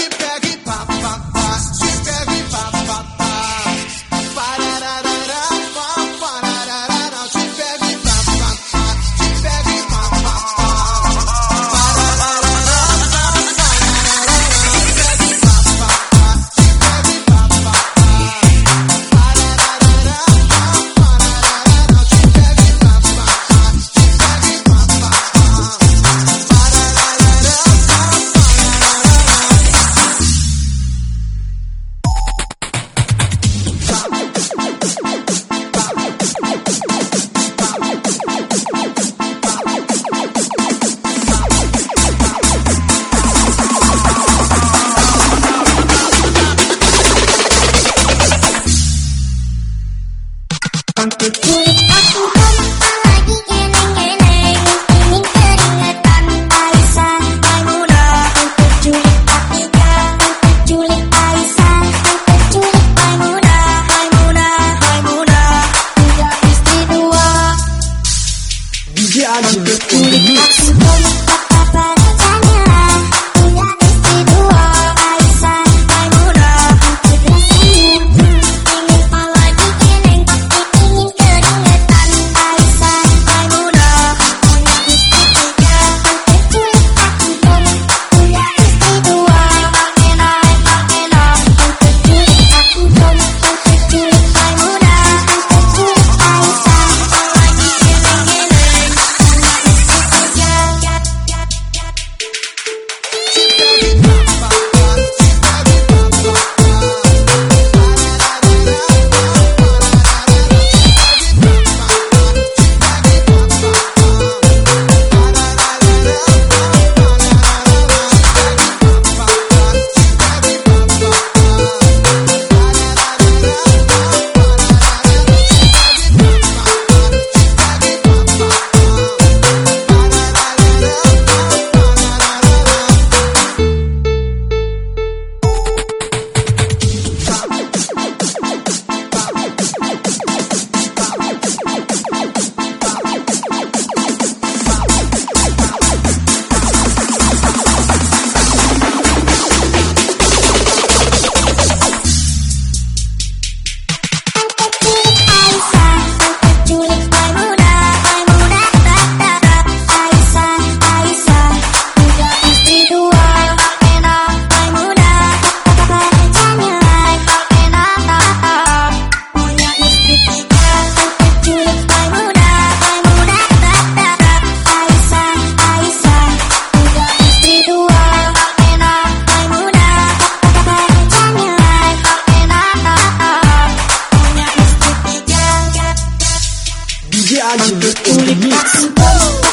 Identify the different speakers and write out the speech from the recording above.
Speaker 1: Get back get pop, pop. Rádio, o
Speaker 2: remix.